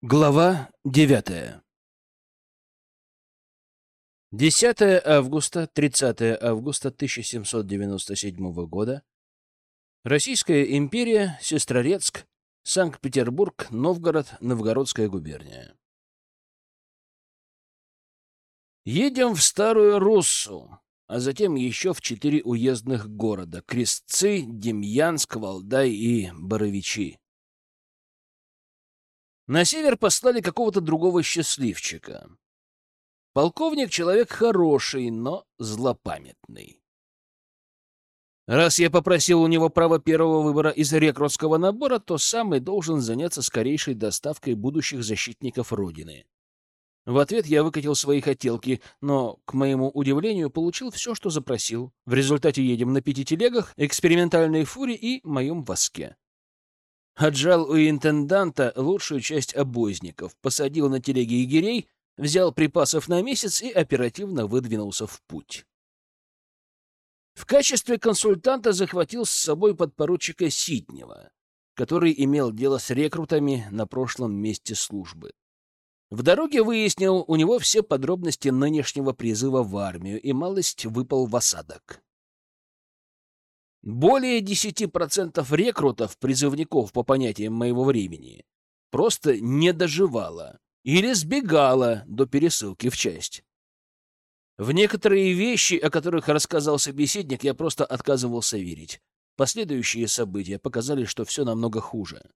Глава девятая 10 августа, 30 августа 1797 года. Российская империя, Сестрорецк, Санкт-Петербург, Новгород, Новгородская губерния. Едем в Старую Руссу, а затем еще в четыре уездных города — Крестцы, Демьянск, Валдай и Боровичи. На север послали какого-то другого счастливчика. Полковник — человек хороший, но злопамятный. Раз я попросил у него право первого выбора из рекрутского набора, то сам и должен заняться скорейшей доставкой будущих защитников Родины. В ответ я выкатил свои хотелки, но, к моему удивлению, получил все, что запросил. В результате едем на пяти телегах, экспериментальной фуре и моем воске. Отжал у интенданта лучшую часть обозников, посадил на телеги егерей, взял припасов на месяц и оперативно выдвинулся в путь. В качестве консультанта захватил с собой подпоручика Ситнева, который имел дело с рекрутами на прошлом месте службы. В дороге выяснил у него все подробности нынешнего призыва в армию и малость выпал в осадок. Более 10% рекрутов, призывников по понятиям моего времени, просто не доживало или сбегало до пересылки в часть. В некоторые вещи, о которых рассказал собеседник, я просто отказывался верить. Последующие события показали, что все намного хуже.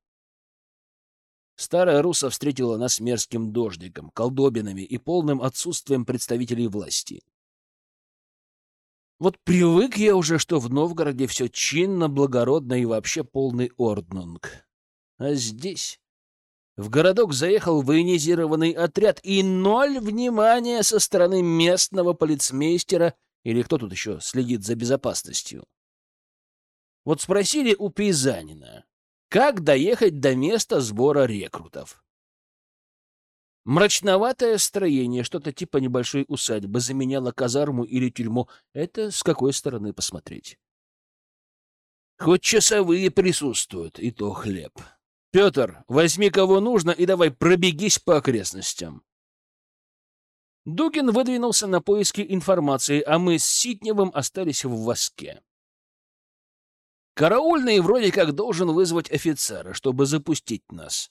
Старая Руса встретила нас мерзким дождиком, колдобинами и полным отсутствием представителей власти. Вот привык я уже, что в Новгороде все чинно, благородно и вообще полный орднунг. А здесь... В городок заехал военизированный отряд, и ноль внимания со стороны местного полицмейстера или кто тут еще следит за безопасностью. Вот спросили у пейзанина, как доехать до места сбора рекрутов. Мрачноватое строение, что-то типа небольшой усадьбы, заменяло казарму или тюрьму. Это с какой стороны посмотреть? Хоть часовые присутствуют, и то хлеб. Петр, возьми кого нужно и давай пробегись по окрестностям. Дугин выдвинулся на поиски информации, а мы с Ситневым остались в воске. Караульный вроде как должен вызвать офицера, чтобы запустить нас.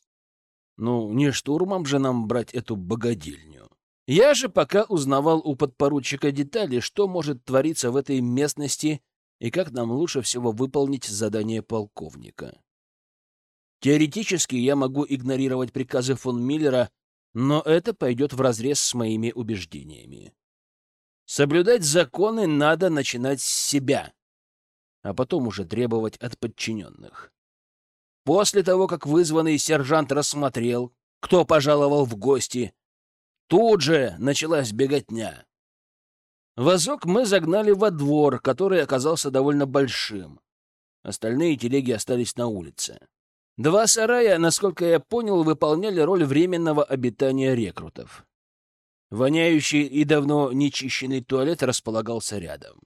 Ну, не штурмом же нам брать эту богадельню. Я же пока узнавал у подпоручика детали, что может твориться в этой местности и как нам лучше всего выполнить задание полковника. Теоретически я могу игнорировать приказы фон Миллера, но это пойдет вразрез с моими убеждениями. Соблюдать законы надо начинать с себя, а потом уже требовать от подчиненных. После того, как вызванный сержант рассмотрел, кто пожаловал в гости, тут же началась беготня. Возок мы загнали во двор, который оказался довольно большим. Остальные телеги остались на улице. Два сарая, насколько я понял, выполняли роль временного обитания рекрутов. Воняющий и давно нечищенный туалет располагался рядом.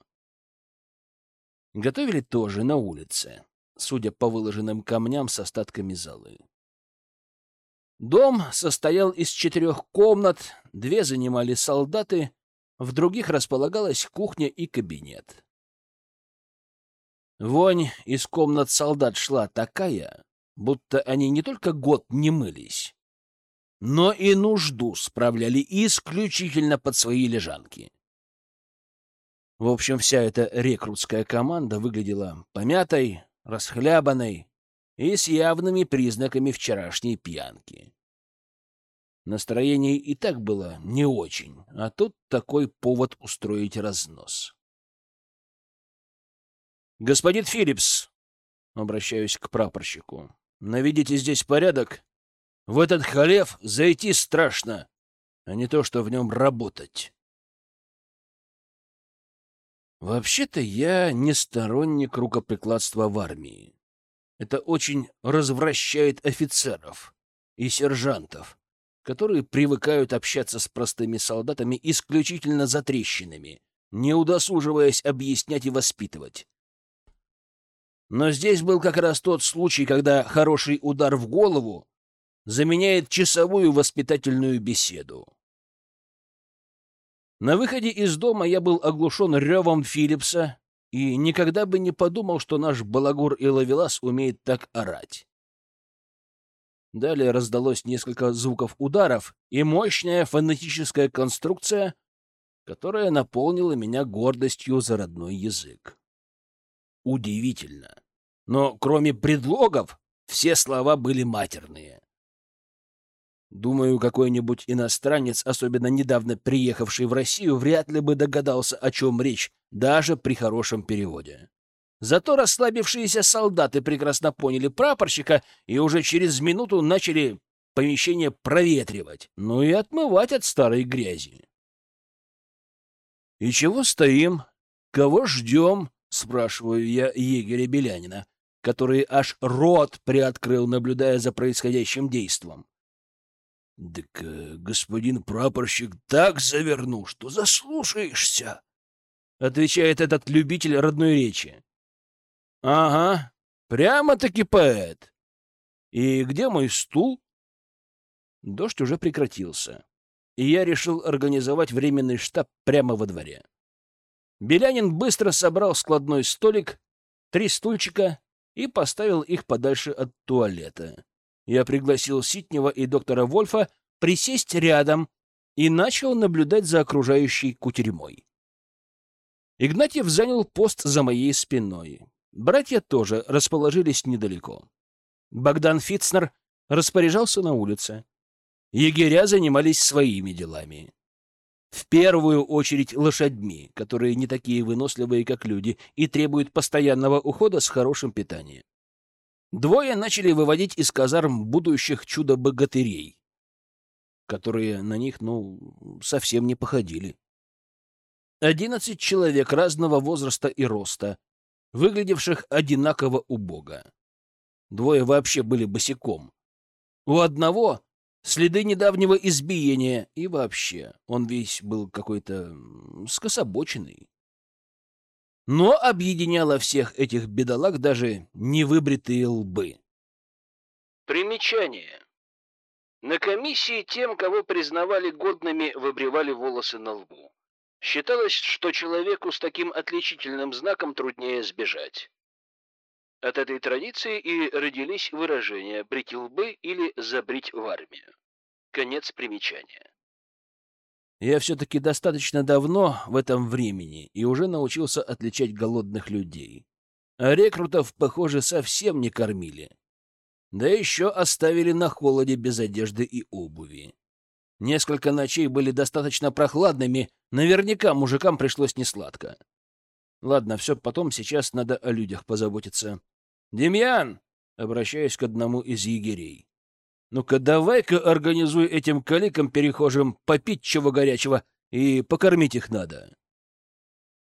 Готовили тоже на улице судя по выложенным камням с остатками золы. Дом состоял из четырех комнат, две занимали солдаты, в других располагалась кухня и кабинет. Вонь из комнат солдат шла такая, будто они не только год не мылись, но и нужду справляли исключительно под свои лежанки. В общем, вся эта рекрутская команда выглядела помятой, расхлябанной и с явными признаками вчерашней пьянки. Настроение и так было не очень, а тут такой повод устроить разнос. «Господин Филлипс», — обращаюсь к прапорщику, — «наведите здесь порядок. В этот халев зайти страшно, а не то, что в нем работать». Вообще-то я не сторонник рукоприкладства в армии. Это очень развращает офицеров и сержантов, которые привыкают общаться с простыми солдатами исключительно за трещинами, не удосуживаясь объяснять и воспитывать. Но здесь был как раз тот случай, когда хороший удар в голову заменяет часовую воспитательную беседу. На выходе из дома я был оглушен ревом Филлипса и никогда бы не подумал, что наш балагур и ловелас умеет так орать. Далее раздалось несколько звуков ударов и мощная фонетическая конструкция, которая наполнила меня гордостью за родной язык. Удивительно. Но кроме предлогов, все слова были матерные. Думаю, какой-нибудь иностранец, особенно недавно приехавший в Россию, вряд ли бы догадался, о чем речь, даже при хорошем переводе. Зато расслабившиеся солдаты прекрасно поняли прапорщика и уже через минуту начали помещение проветривать, ну и отмывать от старой грязи. «И чего стоим? Кого ждем?» — спрашиваю я егеря Белянина, который аж рот приоткрыл, наблюдая за происходящим действом. «Так э, господин прапорщик так завернул, что заслушаешься», — отвечает этот любитель родной речи. «Ага, прямо-таки поэт. И где мой стул?» Дождь уже прекратился, и я решил организовать временный штаб прямо во дворе. Белянин быстро собрал складной столик, три стульчика и поставил их подальше от туалета. Я пригласил Ситнева и доктора Вольфа присесть рядом и начал наблюдать за окружающей кутерьмой. Игнатьев занял пост за моей спиной. Братья тоже расположились недалеко. Богдан Фитцнер распоряжался на улице. Егеря занимались своими делами. В первую очередь лошадьми, которые не такие выносливые, как люди, и требуют постоянного ухода с хорошим питанием. Двое начали выводить из казарм будущих чудо-богатырей, которые на них, ну, совсем не походили. Одиннадцать человек разного возраста и роста, выглядевших одинаково убого. Двое вообще были босиком. У одного следы недавнего избиения, и вообще он весь был какой-то скособоченный. Но объединяло всех этих бедолаг даже невыбритые лбы. Примечание. На комиссии тем, кого признавали годными, выбривали волосы на лбу. Считалось, что человеку с таким отличительным знаком труднее сбежать. От этой традиции и родились выражения «брить лбы» или «забрить в армию». Конец примечания. Я все-таки достаточно давно в этом времени и уже научился отличать голодных людей. А рекрутов, похоже, совсем не кормили. Да еще оставили на холоде без одежды и обуви. Несколько ночей были достаточно прохладными, наверняка мужикам пришлось несладко. Ладно, все потом, сейчас надо о людях позаботиться. «Демьян!» — обращаюсь к одному из егерей. Ну-ка, давай-ка организуй этим каликам перехожим попить чего горячего, и покормить их надо.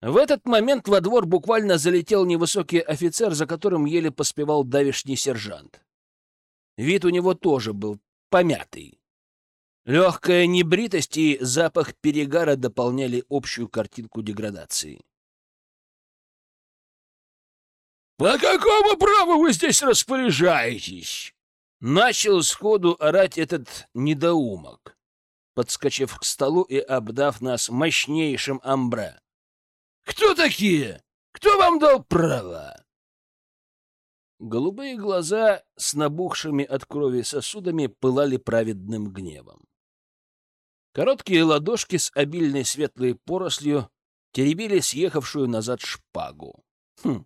В этот момент во двор буквально залетел невысокий офицер, за которым еле поспевал давишний сержант. Вид у него тоже был помятый. Легкая небритость и запах перегара дополняли общую картинку деградации. «По какому праву вы здесь распоряжаетесь?» Начал сходу орать этот недоумок, подскочив к столу и обдав нас мощнейшим амбре. «Кто такие? Кто вам дал право?» Голубые глаза с набухшими от крови сосудами пылали праведным гневом. Короткие ладошки с обильной светлой порослью теребили съехавшую назад шпагу. Хм,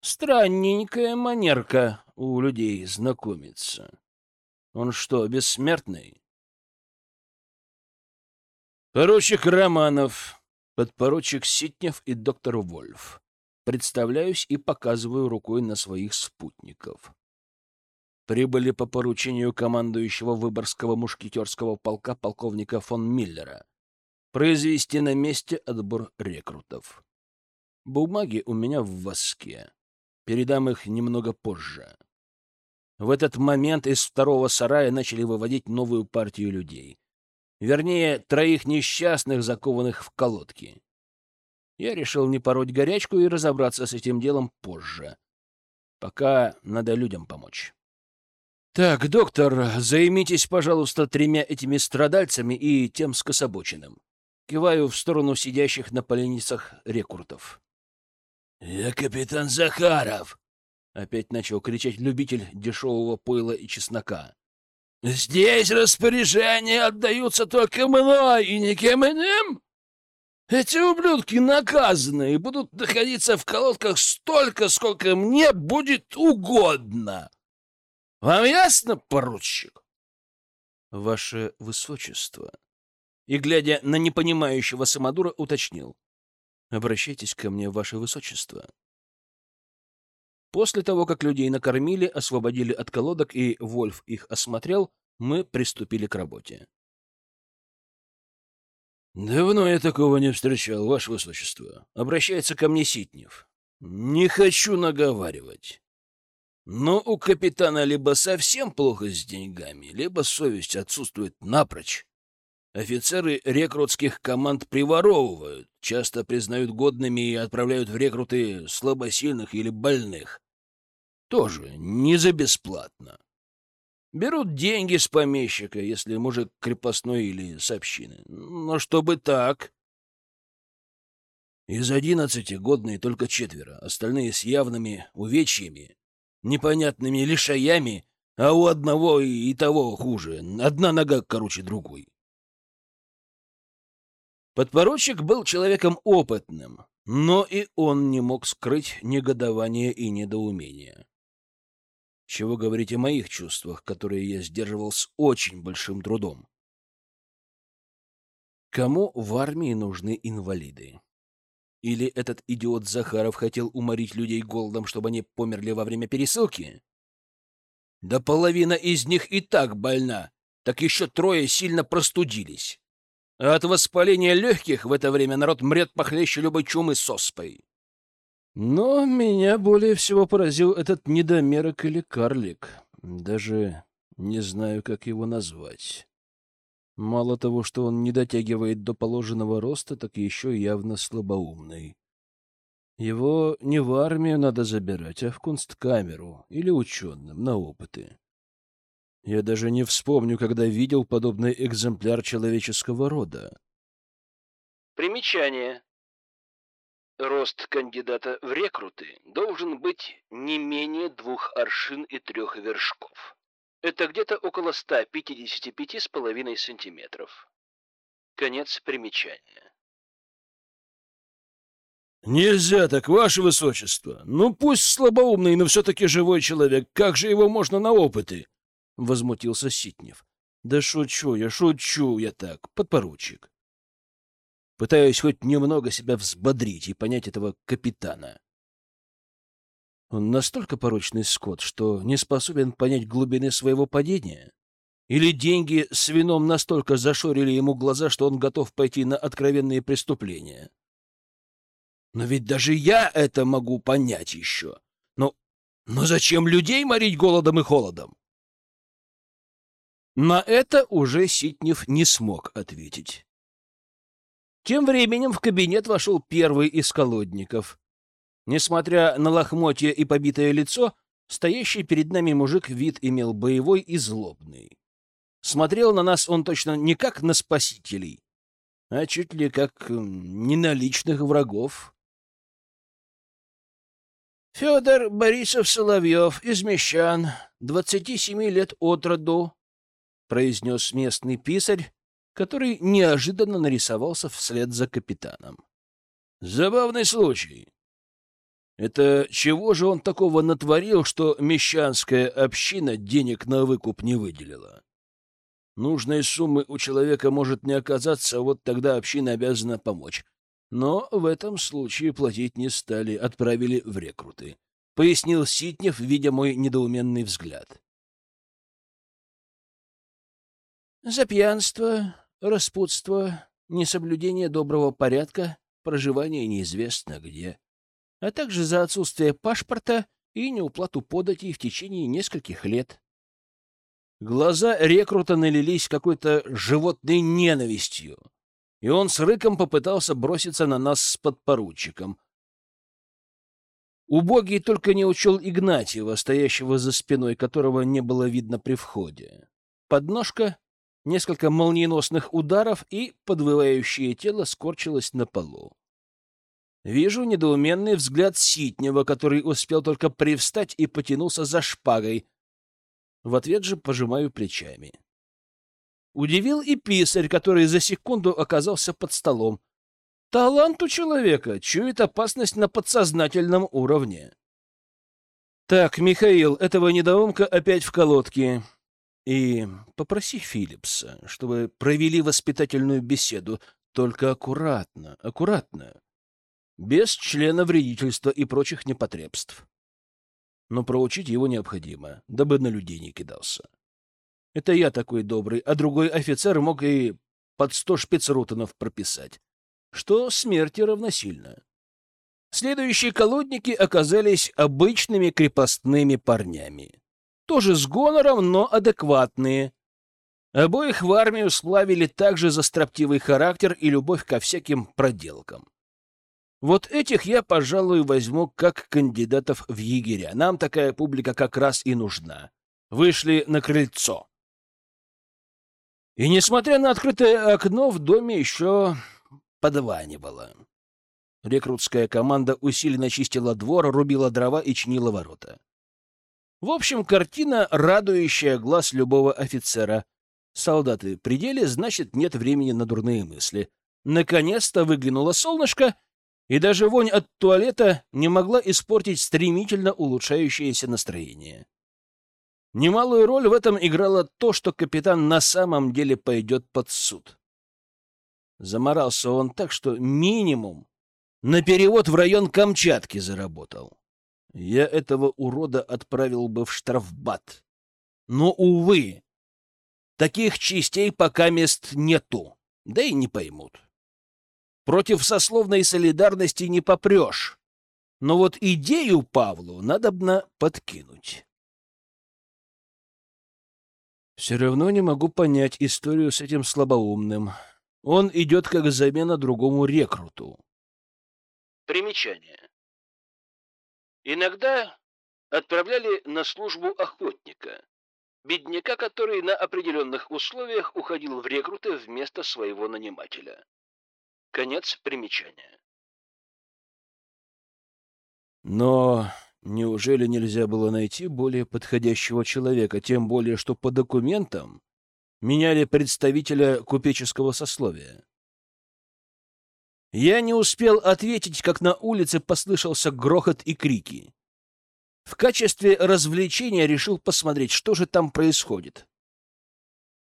странненькая манерка у людей знакомиться. Он что, бессмертный? Поручик Романов, подпоручик Ситнев и доктор Вольф. Представляюсь и показываю рукой на своих спутников. Прибыли по поручению командующего Выборгского мушкетерского полка полковника фон Миллера произвести на месте отбор рекрутов. Бумаги у меня в воске. Передам их немного позже. В этот момент из второго сарая начали выводить новую партию людей. Вернее, троих несчастных, закованных в колодки. Я решил не пороть горячку и разобраться с этим делом позже. Пока надо людям помочь. Так, доктор, займитесь, пожалуйста, тремя этими страдальцами и тем скособоченным. Киваю в сторону сидящих на поленницах рекрутов. «Я капитан Захаров!» — опять начал кричать любитель дешевого пойла и чеснока. «Здесь распоряжения отдаются только мной и никем иным. Эти ублюдки наказаны и будут находиться в колодках столько, сколько мне будет угодно. Вам ясно, поручик?» «Ваше высочество!» И, глядя на непонимающего самодура, уточнил. «Обращайтесь ко мне, ваше высочество». После того, как людей накормили, освободили от колодок и Вольф их осмотрел, мы приступили к работе. «Давно я такого не встречал, Ваше Высочество», — обращается ко мне Ситнев. «Не хочу наговаривать. Но у капитана либо совсем плохо с деньгами, либо совесть отсутствует напрочь. Офицеры рекрутских команд приворовывают, часто признают годными и отправляют в рекруты слабосильных или больных. Тоже не за бесплатно. Берут деньги с помещика, если мужик крепостной или с общины. Но чтобы так... Из одиннадцати годные только четверо, остальные с явными увечьями, непонятными лишаями, а у одного и того хуже, одна нога короче другой. Подпоручик был человеком опытным, но и он не мог скрыть негодование и недоумение. Чего говорить о моих чувствах, которые я сдерживал с очень большим трудом? Кому в армии нужны инвалиды? Или этот идиот Захаров хотел уморить людей голодом, чтобы они померли во время пересылки? Да половина из них и так больна, так еще трое сильно простудились. А от воспаления легких в это время народ мрет похлеще любой чумы с оспой. Но меня более всего поразил этот недомерок или карлик. Даже не знаю, как его назвать. Мало того, что он не дотягивает до положенного роста, так еще явно слабоумный. Его не в армию надо забирать, а в кунсткамеру или ученым на опыты. Я даже не вспомню, когда видел подобный экземпляр человеческого рода. Примечание. Рост кандидата в рекруты должен быть не менее двух аршин и трех вершков. Это где-то около 155,5 сантиметров. Конец примечания. «Нельзя так, ваше высочество! Ну, пусть слабоумный, но все-таки живой человек. Как же его можно на опыты?» — возмутился Ситнев. «Да шучу я, шучу я так, подпоручик. Пытаюсь хоть немного себя взбодрить и понять этого капитана. Он настолько порочный скот, что не способен понять глубины своего падения? Или деньги с вином настолько зашорили ему глаза, что он готов пойти на откровенные преступления? Но ведь даже я это могу понять еще. Но, но зачем людей морить голодом и холодом? На это уже Ситнев не смог ответить. Тем временем в кабинет вошел первый из колодников. Несмотря на лохмотье и побитое лицо, стоящий перед нами мужик вид имел боевой и злобный. Смотрел на нас он точно не как на спасителей, а чуть ли как не на личных врагов. Федор Борисов Соловьев из Мещан, двадцати семи лет от роду, произнес местный писарь, который неожиданно нарисовался вслед за капитаном. Забавный случай. Это чего же он такого натворил, что мещанская община денег на выкуп не выделила? Нужной суммы у человека может не оказаться, вот тогда община обязана помочь. Но в этом случае платить не стали, отправили в рекруты. Пояснил Ситнев, видя мой недоуменный взгляд. За пьянство, распутство, несоблюдение доброго порядка, проживание неизвестно где, а также за отсутствие паспорта и неуплату податей в течение нескольких лет. Глаза рекрута налились какой-то животной ненавистью, и он с рыком попытался броситься на нас с подпоручиком. Убогий только не учел Игнатьева, стоящего за спиной, которого не было видно при входе. Подножка, несколько молниеносных ударов, и подвывающее тело скорчилось на полу. Вижу недоуменный взгляд Ситнева, который успел только привстать и потянулся за шпагой. В ответ же пожимаю плечами. Удивил и писарь, который за секунду оказался под столом. Талант у человека чует опасность на подсознательном уровне. Так, Михаил, этого недоумка опять в колодке. И попроси Филлипса, чтобы провели воспитательную беседу, только аккуратно, аккуратно, без члена вредительства и прочих непотребств. Но проучить его необходимо, дабы на людей не кидался. Это я такой добрый, а другой офицер мог и под сто шпицрутенов прописать что смерти равносильно. Следующие колодники оказались обычными крепостными парнями. Тоже с гонором, но адекватные. Обоих в армию славили также за строптивый характер и любовь ко всяким проделкам. Вот этих я, пожалуй, возьму как кандидатов в егеря. Нам такая публика как раз и нужна. Вышли на крыльцо. И несмотря на открытое окно, в доме еще подванивало. Рекрутская команда усиленно чистила двор, рубила дрова и чинила ворота. В общем, картина, радующая глаз любого офицера. Солдаты при деле, значит, нет времени на дурные мысли. Наконец-то выглянуло солнышко, и даже вонь от туалета не могла испортить стремительно улучшающееся настроение. Немалую роль в этом играло то, что капитан на самом деле пойдет под суд. Заморался он так, что минимум на перевод в район Камчатки заработал. Я этого урода отправил бы в штрафбат. Но, увы, таких частей пока мест нету, да и не поймут. Против сословной солидарности не попрешь. Но вот идею Павлу надобно подкинуть. Все равно не могу понять историю с этим слабоумным. Он идет как замена другому рекруту. Примечание. Иногда отправляли на службу охотника, бедняка, который на определенных условиях уходил в рекруты вместо своего нанимателя. Конец примечания. Но неужели нельзя было найти более подходящего человека, тем более что по документам меняли представителя купеческого сословия. Я не успел ответить, как на улице послышался грохот и крики. В качестве развлечения решил посмотреть, что же там происходит.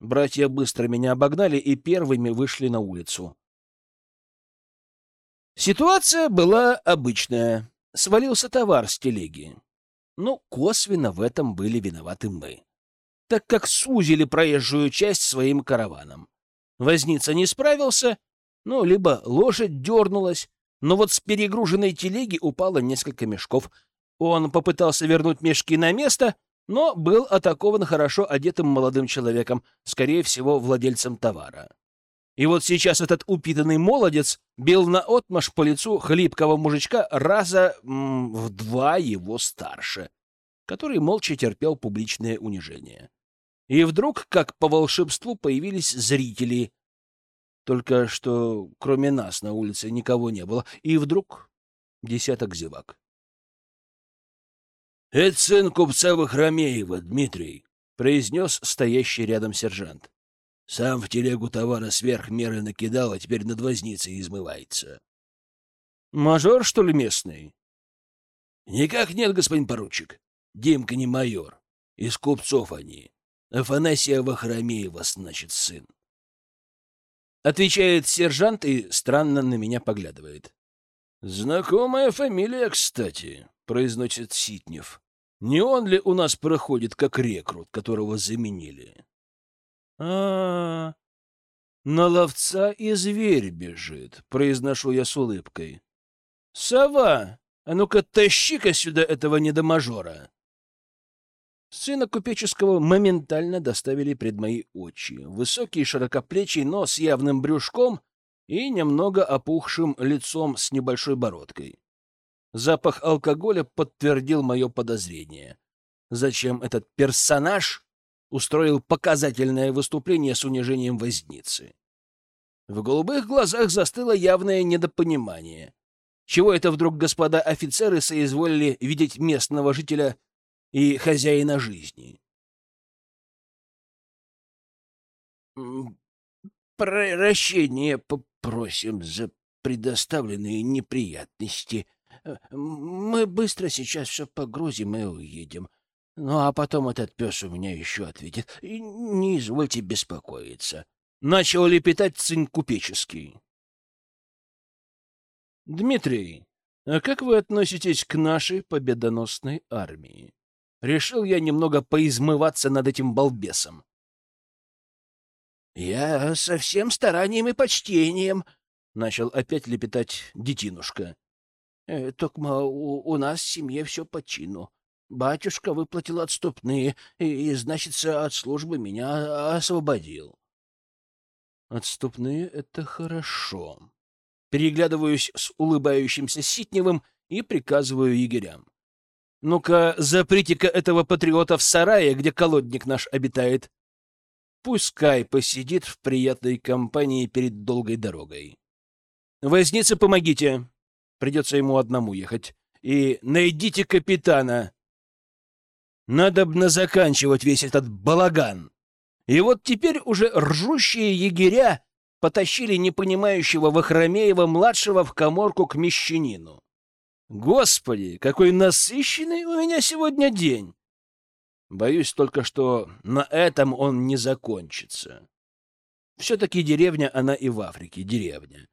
Братья быстро меня обогнали и первыми вышли на улицу. Ситуация была обычная. Свалился товар с телеги. Ну, косвенно в этом были виноваты мы так как сузили проезжую часть своим караваном. Возница не справился, ну, либо лошадь дернулась, но вот с перегруженной телеги упало несколько мешков. Он попытался вернуть мешки на место, но был атакован хорошо одетым молодым человеком, скорее всего, владельцем товара. И вот сейчас этот упитанный молодец бил наотмашь по лицу хлипкого мужичка раза м, в два его старше, который молча терпел публичное унижение. И вдруг, как по волшебству, появились зрители. Только что кроме нас на улице никого не было. И вдруг десяток зевак. — Это сын купца Вахромеева, Дмитрий, — произнес стоящий рядом сержант. Сам в телегу товара сверх меры накидал, а теперь над возницей измывается. — Мажор, что ли, местный? — Никак нет, господин поручик. Димка не майор. Из купцов они. Афанасия Вахромеева, значит, сын. Отвечает сержант и странно на меня поглядывает. «Знакомая фамилия, кстати», — произносит Ситнев. «Не он ли у нас проходит как рекрут, которого заменили?» а, -а, -а на ловца и зверь бежит», — произношу я с улыбкой. «Сова, а ну-ка тащи-ка сюда этого недомажора!» Сына купеческого моментально доставили пред мои очи. Высокий широкоплечий, но с явным брюшком и немного опухшим лицом с небольшой бородкой. Запах алкоголя подтвердил мое подозрение. Зачем этот персонаж устроил показательное выступление с унижением возницы? В голубых глазах застыло явное недопонимание. Чего это вдруг господа офицеры соизволили видеть местного жителя и хозяина жизни? «Прощение попросим за предоставленные неприятности. Мы быстро сейчас все погрузим и уедем. Ну, а потом этот пес у меня еще ответит. Не извольте беспокоиться». Начал лепетать цинь купеческий. Дмитрий, а как вы относитесь к нашей победоносной армии? Решил я немного поизмываться над этим балбесом. Я со всем старанием и почтением, начал опять лепетать детинушка. Э, Токма у, у нас в семье все по чину. Батюшка выплатил отступные и, и, значится, от службы меня освободил. Отступные — это хорошо переглядываюсь с улыбающимся Ситневым и приказываю егерям. «Ну-ка, заприте-ка этого патриота в сарае, где колодник наш обитает. Пускай посидит в приятной компании перед долгой дорогой. Возницы, помогите. Придется ему одному ехать. И найдите капитана. Надобно заканчивать весь этот балаган. И вот теперь уже ржущие егеря потащили непонимающего Вахромеева-младшего в коморку к мещанину. Господи, какой насыщенный у меня сегодня день! Боюсь только, что на этом он не закончится. Все-таки деревня она и в Африке, деревня.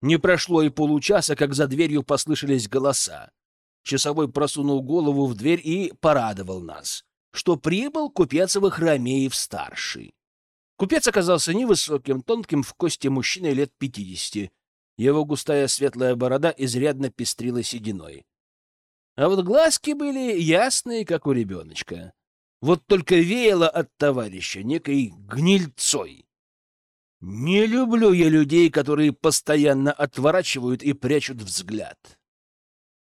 Не прошло и получаса, как за дверью послышались голоса. Часовой просунул голову в дверь и порадовал нас, что прибыл купец Вахромеев-старший. Купец оказался невысоким, тонким в кости мужчиной лет пятидесяти. Его густая светлая борода изрядно пестрила сединой. А вот глазки были ясные, как у ребеночка. Вот только веяло от товарища некой гнильцой. Не люблю я людей, которые постоянно отворачивают и прячут взгляд.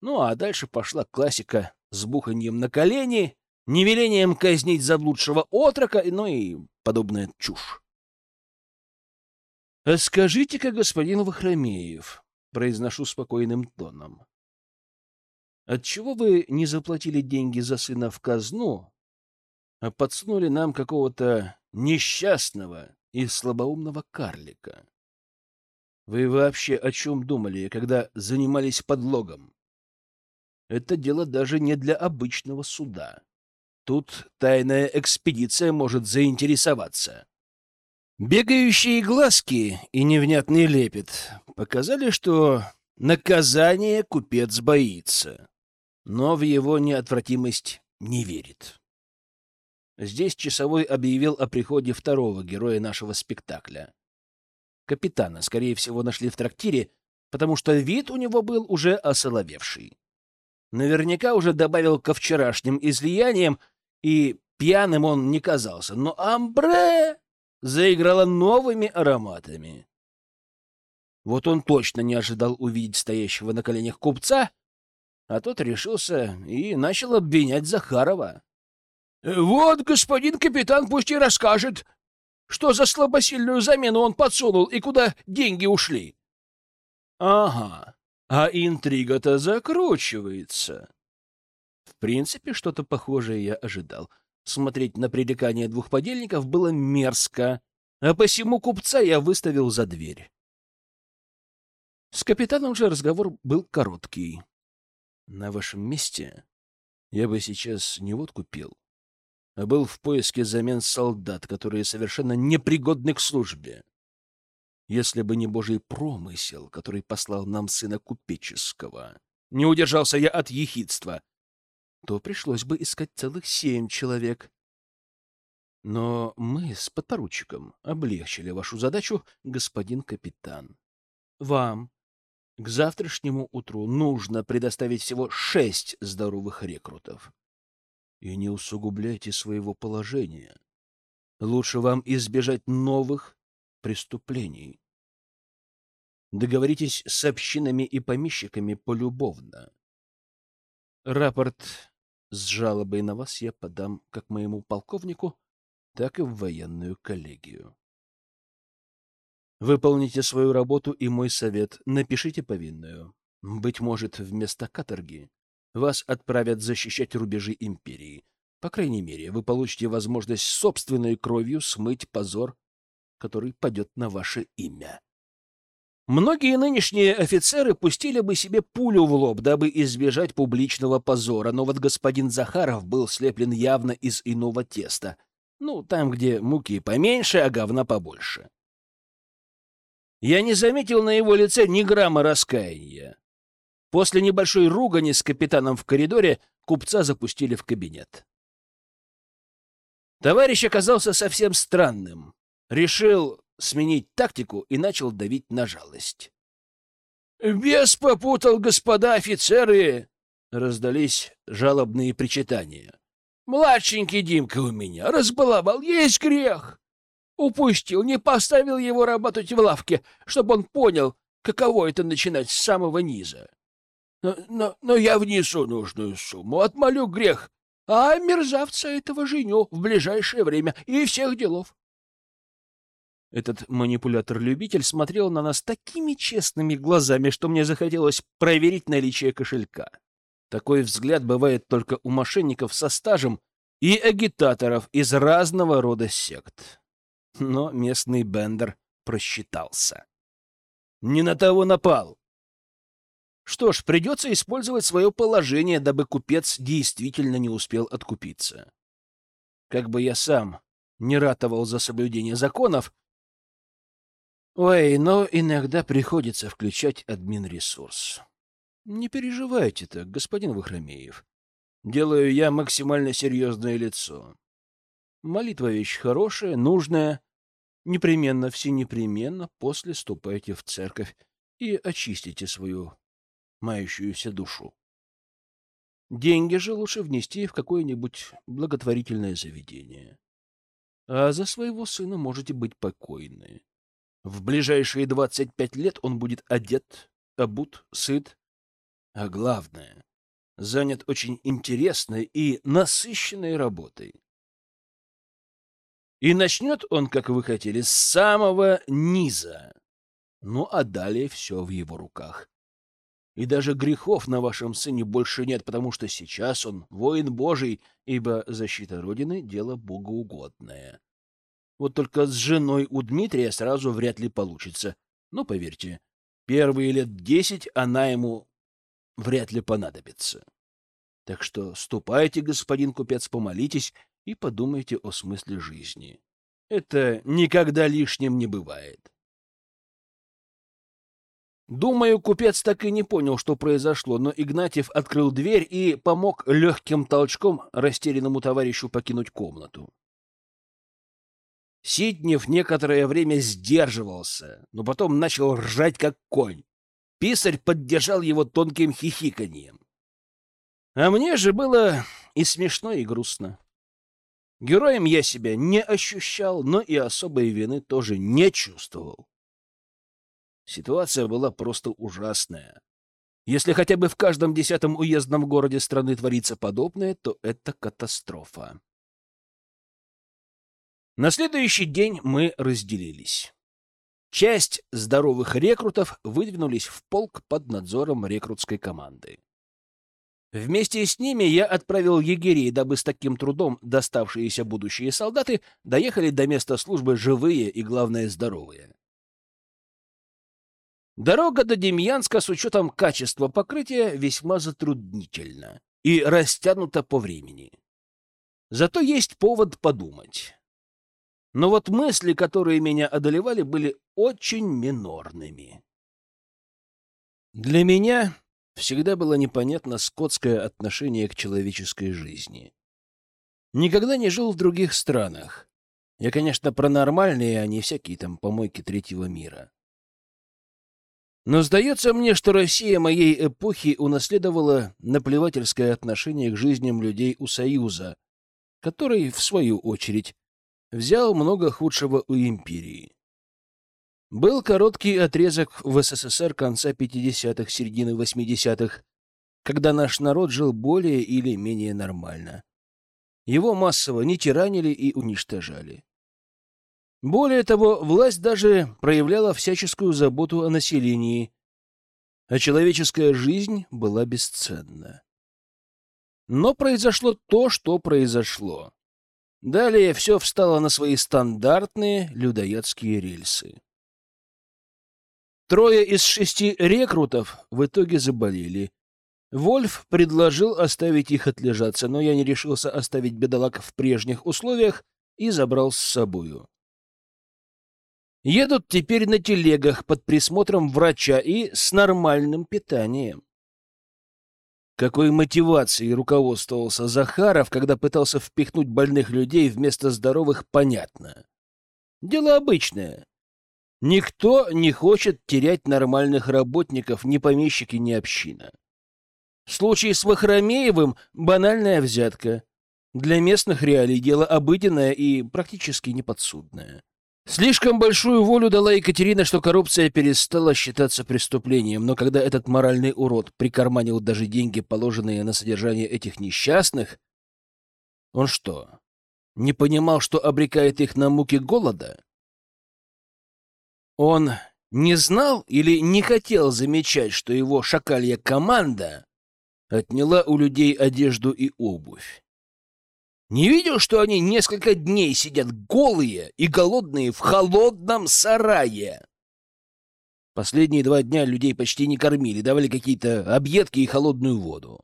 Ну, а дальше пошла классика с буханьем на колени, невелением казнить заблудшего отрока, ну и подобная чушь. «А «Скажите-ка, господин Вахромеев», — произношу спокойным тоном, «отчего вы не заплатили деньги за сына в казну, а подсунули нам какого-то несчастного и слабоумного карлика? Вы вообще о чем думали, когда занимались подлогом? Это дело даже не для обычного суда». Тут тайная экспедиция может заинтересоваться. Бегающие глазки и невнятный лепет показали, что наказание купец боится, но в его неотвратимость не верит. Здесь часовой объявил о приходе второго героя нашего спектакля. Капитана, скорее всего, нашли в трактире, потому что вид у него был уже осоловевший. Наверняка уже добавил ко вчерашним излияниям и пьяным он не казался, но амбре заиграла новыми ароматами. Вот он точно не ожидал увидеть стоящего на коленях купца, а тот решился и начал обвинять Захарова. — Вот господин капитан пусть и расскажет, что за слабосильную замену он подсунул и куда деньги ушли. — Ага, а интрига-то закручивается. В принципе, что-то похожее я ожидал. Смотреть на пререкание двух подельников было мерзко, а посему купца я выставил за дверь. С капитаном же разговор был короткий. На вашем месте я бы сейчас не водку пил, а был в поиске замен солдат, которые совершенно непригодны к службе. Если бы не божий промысел, который послал нам сына купеческого. Не удержался я от ехидства то пришлось бы искать целых семь человек. Но мы с подпоручиком облегчили вашу задачу, господин капитан. Вам к завтрашнему утру нужно предоставить всего шесть здоровых рекрутов. И не усугубляйте своего положения. Лучше вам избежать новых преступлений. Договоритесь с общинами и помещиками полюбовно. Рапорт с жалобой на вас я подам как моему полковнику, так и в военную коллегию. Выполните свою работу и мой совет. Напишите повинную. Быть может, вместо каторги вас отправят защищать рубежи империи. По крайней мере, вы получите возможность собственной кровью смыть позор, который падет на ваше имя. Многие нынешние офицеры пустили бы себе пулю в лоб, дабы избежать публичного позора, но вот господин Захаров был слеплен явно из иного теста. Ну, там, где муки поменьше, а говна побольше. Я не заметил на его лице ни грамма раскаяния. После небольшой ругани с капитаном в коридоре купца запустили в кабинет. Товарищ оказался совсем странным. Решил сменить тактику и начал давить на жалость. «Бес попутал, господа офицеры!» — раздались жалобные причитания. «Младшенький Димка у меня разбаловал, есть грех! Упустил, не поставил его работать в лавке, чтобы он понял, каково это начинать с самого низа. Но, но, но я внесу нужную сумму, отмолю грех, а мерзавца этого женю в ближайшее время и всех делов. Этот манипулятор-любитель смотрел на нас такими честными глазами, что мне захотелось проверить наличие кошелька. Такой взгляд бывает только у мошенников со стажем и агитаторов из разного рода сект. Но местный бендер просчитался. Не на того напал. Что ж, придется использовать свое положение, дабы купец действительно не успел откупиться. Как бы я сам не ратовал за соблюдение законов, Ой, но иногда приходится включать админ-ресурс. Не переживайте так, господин Вахромеев. Делаю я максимально серьезное лицо. Молитва вещь хорошая, нужная. Непременно, все непременно после ступайте в церковь и очистите свою мающуюся душу. Деньги же лучше внести в какое-нибудь благотворительное заведение. А за своего сына можете быть покойны. В ближайшие 25 лет он будет одет, обут, сыт, а главное, занят очень интересной и насыщенной работой. И начнет он, как вы хотели, с самого низа. Ну, а далее все в его руках. И даже грехов на вашем сыне больше нет, потому что сейчас он воин Божий, ибо защита Родины — дело богоугодное. Вот только с женой у Дмитрия сразу вряд ли получится. Но поверьте, первые лет десять она ему вряд ли понадобится. Так что ступайте, господин купец, помолитесь и подумайте о смысле жизни. Это никогда лишним не бывает. Думаю, купец так и не понял, что произошло, но Игнатьев открыл дверь и помог легким толчком растерянному товарищу покинуть комнату. Сиднев некоторое время сдерживался, но потом начал ржать, как конь. Писарь поддержал его тонким хихиканьем. А мне же было и смешно, и грустно. Героем я себя не ощущал, но и особой вины тоже не чувствовал. Ситуация была просто ужасная. Если хотя бы в каждом десятом уездном городе страны творится подобное, то это катастрофа. На следующий день мы разделились. Часть здоровых рекрутов выдвинулись в полк под надзором рекрутской команды. Вместе с ними я отправил егерей, дабы с таким трудом доставшиеся будущие солдаты доехали до места службы живые и, главное, здоровые. Дорога до Демьянска с учетом качества покрытия весьма затруднительна и растянута по времени. Зато есть повод подумать. Но вот мысли, которые меня одолевали, были очень минорными. Для меня всегда было непонятно скотское отношение к человеческой жизни. Никогда не жил в других странах. Я, конечно, про нормальные, а не всякие там помойки третьего мира. Но сдается мне, что Россия моей эпохи унаследовала наплевательское отношение к жизням людей у Союза, который, в свою очередь, взял много худшего у империи. Был короткий отрезок в СССР конца 50-х, середины 80-х, когда наш народ жил более или менее нормально. Его массово не тиранили и уничтожали. Более того, власть даже проявляла всяческую заботу о населении, а человеческая жизнь была бесценна. Но произошло то, что произошло. Далее все встало на свои стандартные людоедские рельсы. Трое из шести рекрутов в итоге заболели. Вольф предложил оставить их отлежаться, но я не решился оставить бедолаг в прежних условиях и забрал с собою. Едут теперь на телегах под присмотром врача и с нормальным питанием. Какой мотивацией руководствовался Захаров, когда пытался впихнуть больных людей вместо здоровых, понятно. Дело обычное. Никто не хочет терять нормальных работников, ни помещики, ни община. В случае с Вахромеевым банальная взятка. Для местных реалий дело обыденное и практически неподсудное. Слишком большую волю дала Екатерина, что коррупция перестала считаться преступлением, но когда этот моральный урод прикарманил даже деньги, положенные на содержание этих несчастных, он что, не понимал, что обрекает их на муки голода? Он не знал или не хотел замечать, что его шакалья команда отняла у людей одежду и обувь? Не видел, что они несколько дней сидят голые и голодные в холодном сарае? Последние два дня людей почти не кормили, давали какие-то объедки и холодную воду.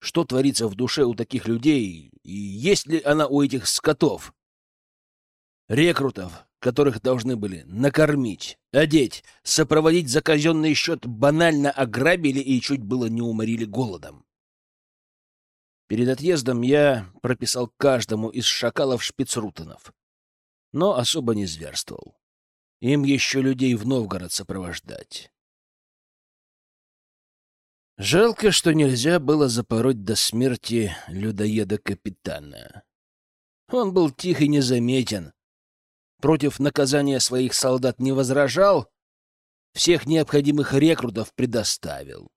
Что творится в душе у таких людей, и есть ли она у этих скотов? Рекрутов, которых должны были накормить, одеть, сопроводить за казенный счет, банально ограбили и чуть было не уморили голодом. Перед отъездом я прописал каждому из шакалов шпицрутенов, но особо не зверствовал. Им еще людей в Новгород сопровождать. Жалко, что нельзя было запороть до смерти людоеда-капитана. Он был тих и незаметен, против наказания своих солдат не возражал, всех необходимых рекрутов предоставил.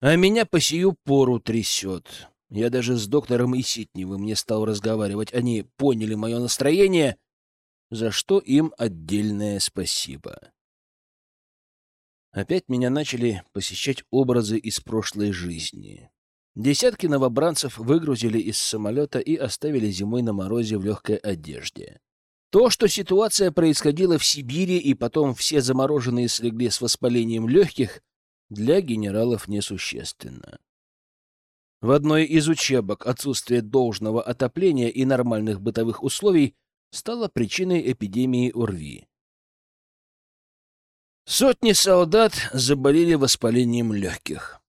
А меня по сию пору трясет. Я даже с доктором Иситневым не стал разговаривать. Они поняли мое настроение, за что им отдельное спасибо. Опять меня начали посещать образы из прошлой жизни. Десятки новобранцев выгрузили из самолета и оставили зимой на морозе в легкой одежде. То, что ситуация происходила в Сибири и потом все замороженные слегли с воспалением легких, для генералов несущественно. В одной из учебок отсутствие должного отопления и нормальных бытовых условий стало причиной эпидемии ОРВИ. Сотни солдат заболели воспалением легких.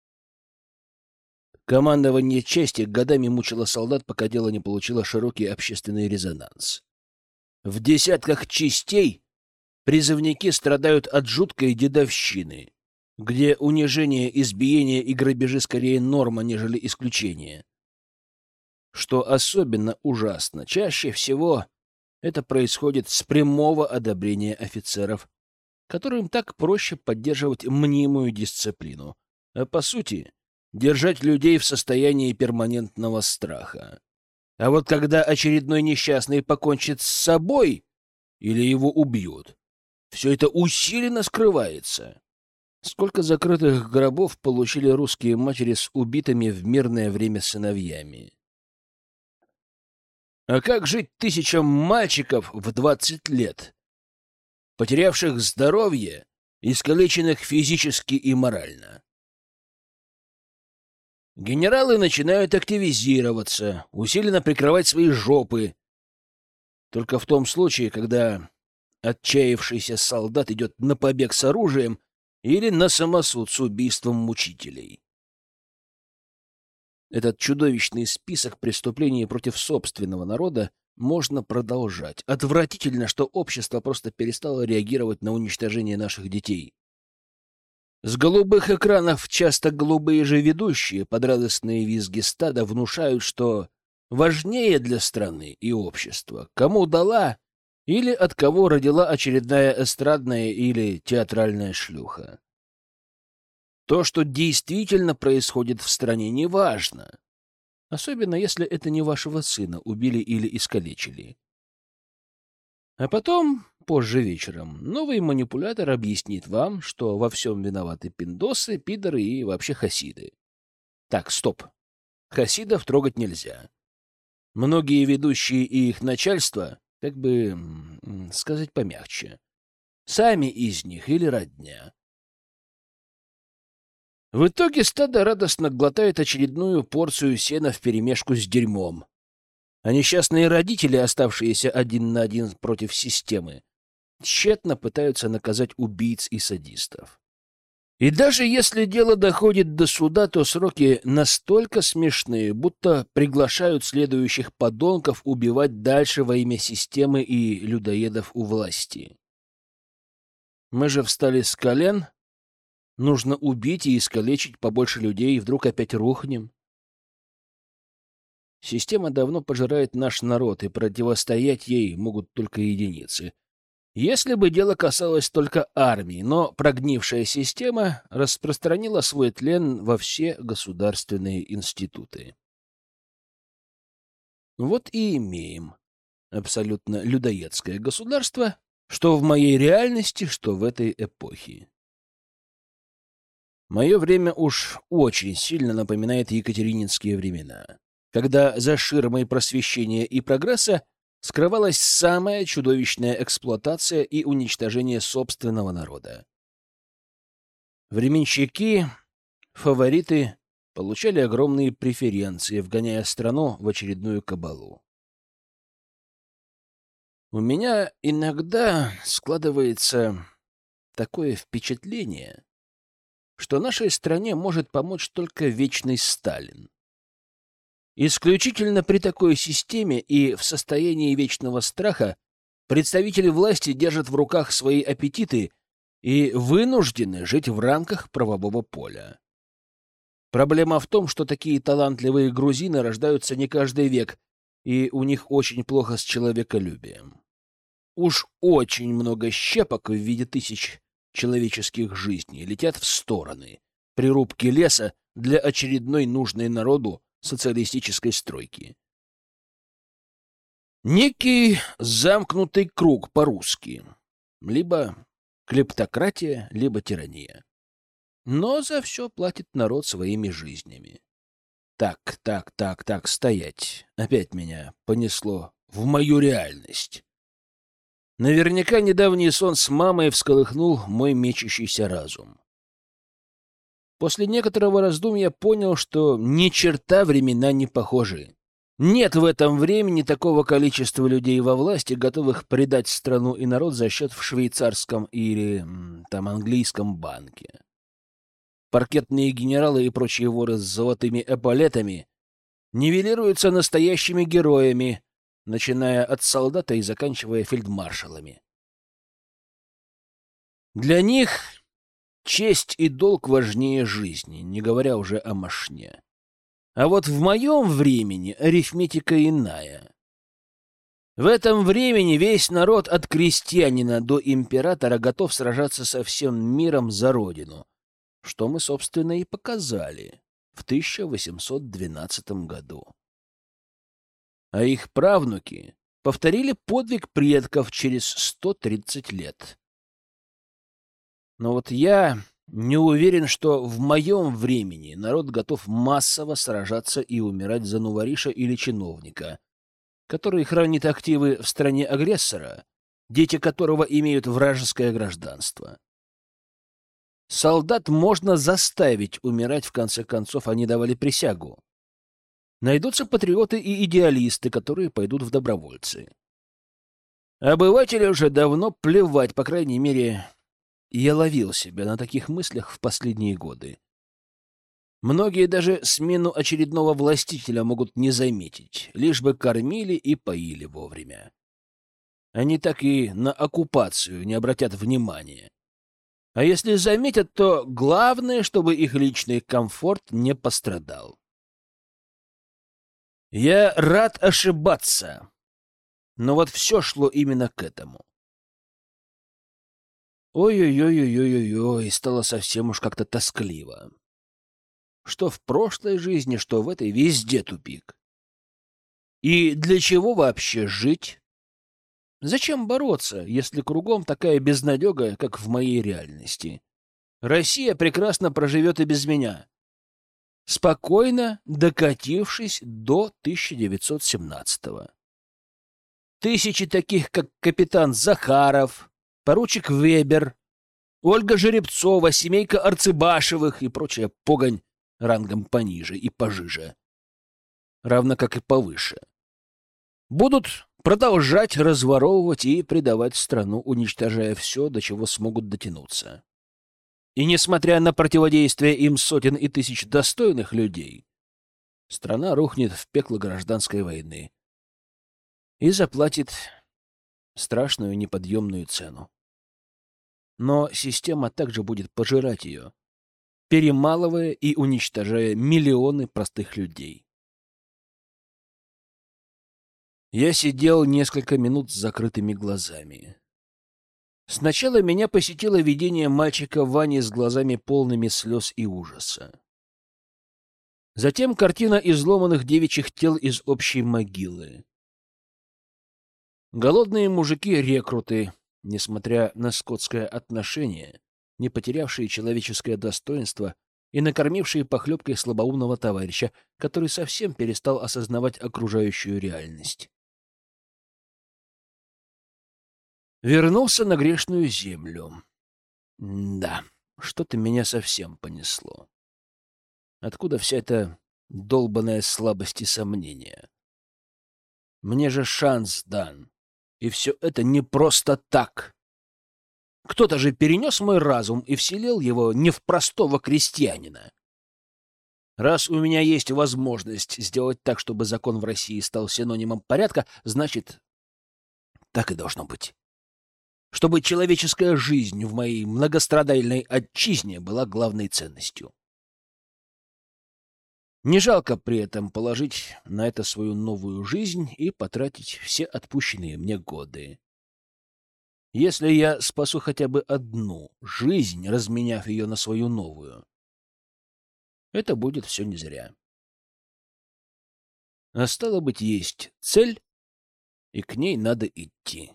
Командование части годами мучило солдат, пока дело не получило широкий общественный резонанс. В десятках частей призывники страдают от жуткой дедовщины, где унижение, избиение и грабежи скорее норма, нежели исключение. Что особенно ужасно, чаще всего это происходит с прямого одобрения офицеров, которым так проще поддерживать мнимую дисциплину, а по сути держать людей в состоянии перманентного страха. А вот когда очередной несчастный покончит с собой или его убьют, все это усиленно скрывается. Сколько закрытых гробов получили русские матери с убитыми в мирное время сыновьями? А как жить тысячам мальчиков в двадцать лет, потерявших здоровье, искалеченных физически и морально? Генералы начинают активизироваться, усиленно прикрывать свои жопы. Только в том случае, когда отчаявшийся солдат идет на побег с оружием или на самосуд с убийством мучителей. Этот чудовищный список преступлений против собственного народа можно продолжать. Отвратительно, что общество просто перестало реагировать на уничтожение наших детей. С голубых экранов часто голубые же ведущие под радостные визги стада внушают, что важнее для страны и общества, кому дала или от кого родила очередная эстрадная или театральная шлюха. То, что действительно происходит в стране, не важно. Особенно, если это не вашего сына убили или искалечили. А потом, позже вечером, новый манипулятор объяснит вам, что во всем виноваты пиндосы, пидоры и вообще хасиды. Так, стоп. Хасидов трогать нельзя. Многие ведущие и их начальство, как бы сказать помягче, сами из них или родня. В итоге стадо радостно глотает очередную порцию сена вперемешку с дерьмом. А несчастные родители, оставшиеся один на один против системы, тщетно пытаются наказать убийц и садистов. И даже если дело доходит до суда, то сроки настолько смешные, будто приглашают следующих подонков убивать дальше во имя системы и людоедов у власти. Мы же встали с колен, Нужно убить и искалечить побольше людей, и вдруг опять рухнем. Система давно пожирает наш народ, и противостоять ей могут только единицы. Если бы дело касалось только армии, но прогнившая система распространила свой тлен во все государственные институты. Вот и имеем абсолютно людоедское государство, что в моей реальности, что в этой эпохе. Мое время уж очень сильно напоминает екатерининские времена, когда за ширмой просвещения и прогресса скрывалась самая чудовищная эксплуатация и уничтожение собственного народа. Временщики, фавориты получали огромные преференции, вгоняя страну в очередную кабалу. У меня иногда складывается такое впечатление, что нашей стране может помочь только вечный Сталин. Исключительно при такой системе и в состоянии вечного страха представители власти держат в руках свои аппетиты и вынуждены жить в рамках правового поля. Проблема в том, что такие талантливые грузины рождаются не каждый век, и у них очень плохо с человеколюбием. Уж очень много щепок в виде тысяч человеческих жизней летят в стороны при рубке леса для очередной нужной народу социалистической стройки. Некий замкнутый круг по-русски. Либо клептократия, либо тирания. Но за все платит народ своими жизнями. Так, так, так, так, стоять. Опять меня понесло в мою реальность. Наверняка недавний сон с мамой всколыхнул мой мечущийся разум. После некоторого раздумья понял, что ни черта времена не похожи. Нет в этом времени такого количества людей во власти, готовых предать страну и народ за счет в швейцарском или там английском банке. Паркетные генералы и прочие воры с золотыми эполетами нивелируются настоящими героями, начиная от солдата и заканчивая фельдмаршалами. Для них честь и долг важнее жизни, не говоря уже о мошне. А вот в моем времени арифметика иная. В этом времени весь народ от крестьянина до императора готов сражаться со всем миром за родину, что мы, собственно, и показали в 1812 году а их правнуки повторили подвиг предков через 130 лет. Но вот я не уверен, что в моем времени народ готов массово сражаться и умирать за нувариша или чиновника, который хранит активы в стране агрессора, дети которого имеют вражеское гражданство. Солдат можно заставить умирать, в конце концов, они давали присягу. Найдутся патриоты и идеалисты, которые пойдут в добровольцы. Обывателю уже давно плевать, по крайней мере, я ловил себя на таких мыслях в последние годы. Многие даже смену очередного властителя могут не заметить, лишь бы кормили и поили вовремя. Они так и на оккупацию не обратят внимания. А если заметят, то главное, чтобы их личный комфорт не пострадал. Я рад ошибаться. Но вот все шло именно к этому. Ой-ой-ой-ой-ой-ой, стало совсем уж как-то тоскливо. Что в прошлой жизни, что в этой, везде тупик. И для чего вообще жить? Зачем бороться, если кругом такая безнадега, как в моей реальности? Россия прекрасно проживет и без меня. Спокойно докатившись до 1917-го. Тысячи таких, как капитан Захаров, поручик Вебер, Ольга Жеребцова, семейка Арцебашевых и прочая погонь рангом пониже и пожиже, равно как и повыше. Будут продолжать разворовывать и предавать страну, уничтожая все, до чего смогут дотянуться. И несмотря на противодействие им сотен и тысяч достойных людей, страна рухнет в пекло гражданской войны и заплатит страшную неподъемную цену. Но система также будет пожирать ее, перемалывая и уничтожая миллионы простых людей. Я сидел несколько минут с закрытыми глазами. Сначала меня посетило видение мальчика Вани с глазами полными слез и ужаса. Затем картина изломанных девичьих тел из общей могилы. Голодные мужики-рекруты, несмотря на скотское отношение, не потерявшие человеческое достоинство и накормившие похлебкой слабоумного товарища, который совсем перестал осознавать окружающую реальность. Вернулся на грешную землю. да, что-то меня совсем понесло. Откуда вся эта долбанная слабость и сомнения? Мне же шанс дан. И все это не просто так. Кто-то же перенес мой разум и вселил его не в простого крестьянина. Раз у меня есть возможность сделать так, чтобы закон в России стал синонимом порядка, значит, так и должно быть. Чтобы человеческая жизнь в моей многострадальной отчизне была главной ценностью. Не жалко при этом положить на это свою новую жизнь и потратить все отпущенные мне годы. Если я спасу хотя бы одну жизнь, разменяв ее на свою новую, это будет все не зря. А стало быть, есть цель, и к ней надо идти.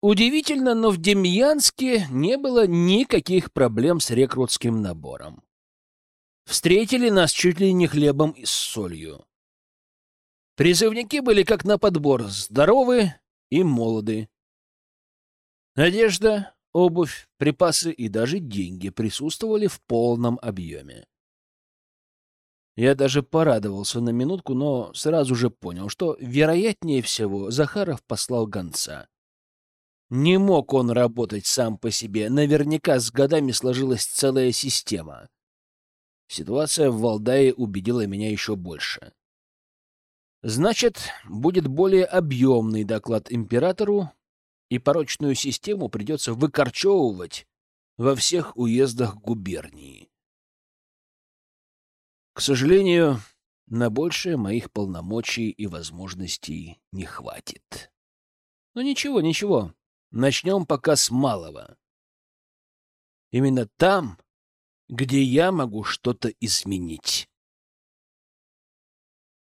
Удивительно, но в Демьянске не было никаких проблем с рекрутским набором. Встретили нас чуть ли не хлебом и с солью. Призывники были как на подбор, здоровы и молоды. Одежда, обувь, припасы и даже деньги присутствовали в полном объеме. Я даже порадовался на минутку, но сразу же понял, что, вероятнее всего, Захаров послал гонца. Не мог он работать сам по себе, наверняка с годами сложилась целая система. Ситуация в Валдае убедила меня еще больше. Значит, будет более объемный доклад императору, и порочную систему придется выкорчевывать во всех уездах губернии. К сожалению, на большее моих полномочий и возможностей не хватит. Но ничего, ничего. Начнем пока с малого. Именно там где я могу что-то изменить.